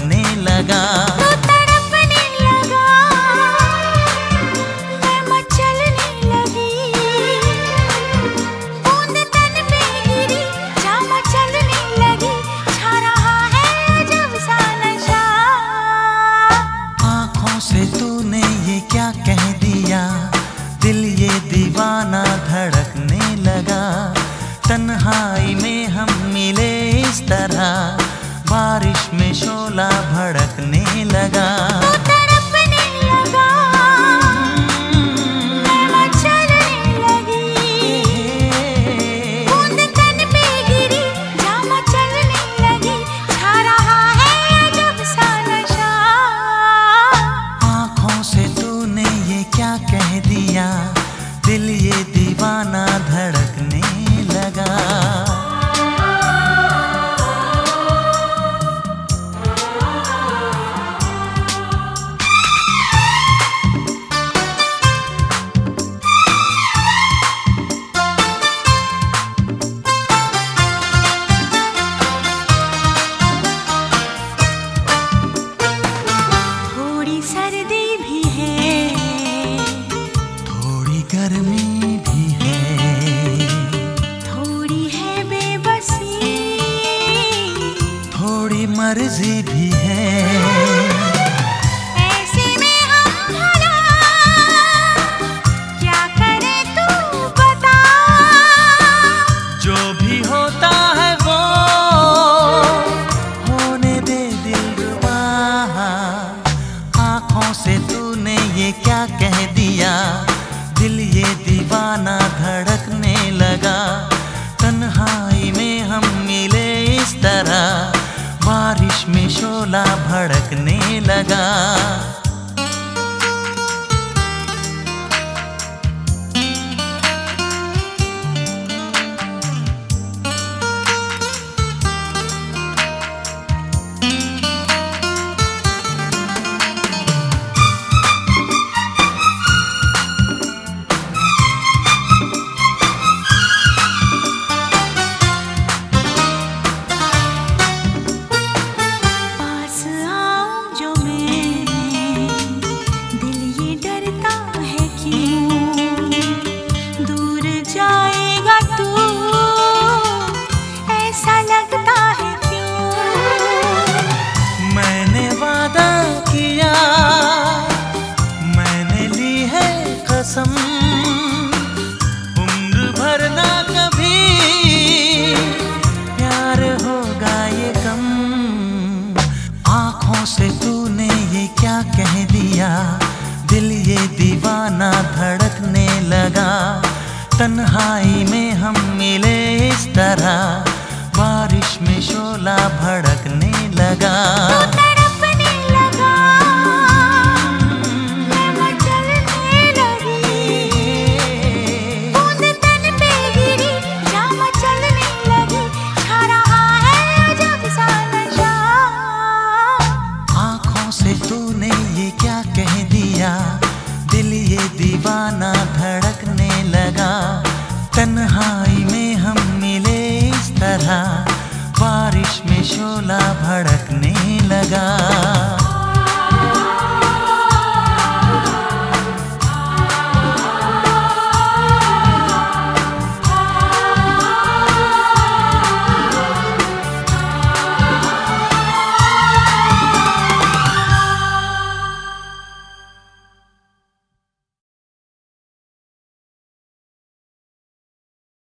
भड़कने लगा। तो तड़पने लगा। मैं मचलने लगी। बूंद तन पे गिरी लगी। छा रहा है अजब सा नशा। आँखों से तूने ये क्या कह दिया? दिल ये दीवाना धड़कने लगा। तन्हाई में हम मिले इस तरह। बारिश में शोला भड़कने से तूने ये क्या कह दिया? दिल ये दीवाना धड़कने लगा। तन्हाई में हम मिले इस तरह। बारिश में शोला भड़कने लगा। कह दिया दिल ये दीवाना धड़कने लगा। तन्हाई में हम मिले इस तरह। क्या कह दिया? दिल ये दीवाना धड़कने लगा। तन्हाई में हम मिले इस तरह। बारिश में शोला भड़कने लगा।